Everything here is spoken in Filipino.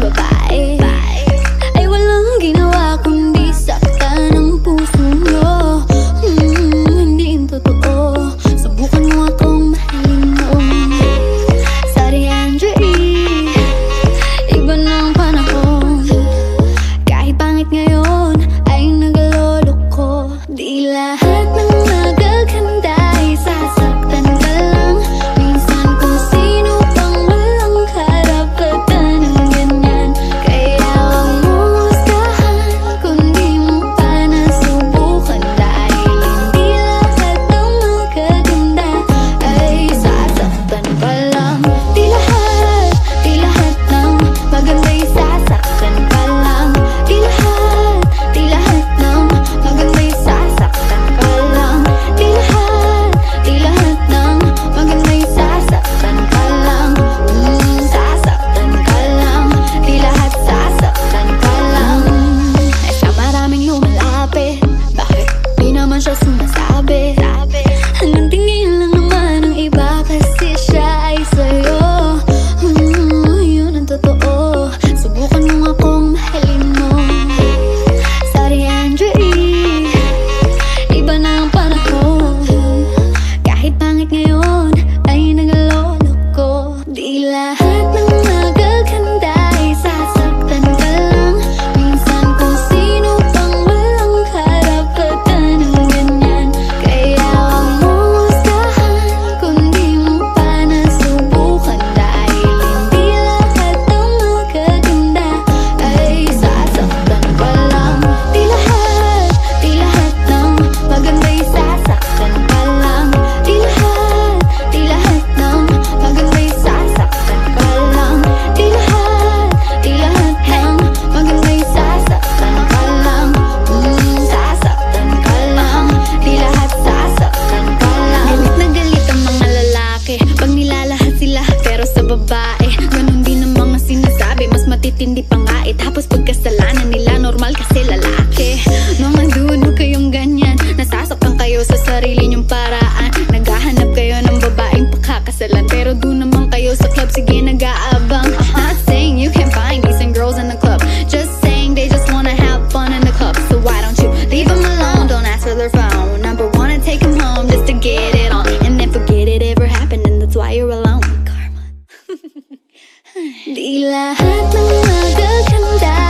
bye. bye. Siya sumasabi. Hanggang tingin lang naman ng iba Kasi siya ay sa'yo. Hmm, Yun ang totoo. Subukan mo akong mahalin mo. Sorry Andre. Iba na ang panahon. Kahit pangit ngayon Ay nagalolo ko Di lahat ng babae. Ganon din ang mga sinasabi Mas matitindi pa nga eh. Tapos pagkasalanan nila normal kasi lalaki. Mga dude huwag kayong ganyan Nasasaktan kayo sa sarili niyong paraan. Naghahanap kayo ng babaeng pakakasalan Pero doon naman kayo sa club. Sige nag-aabang. Not saying you can find decent girls in the club. Just saying they just wanna have fun in the club. So why don't you leave them alone? Don't ask for their phone. Number one and take them home Just to get it on. And then forget it ever happened And that's why you're alone đi là hát mừng mà gỡ khăn đá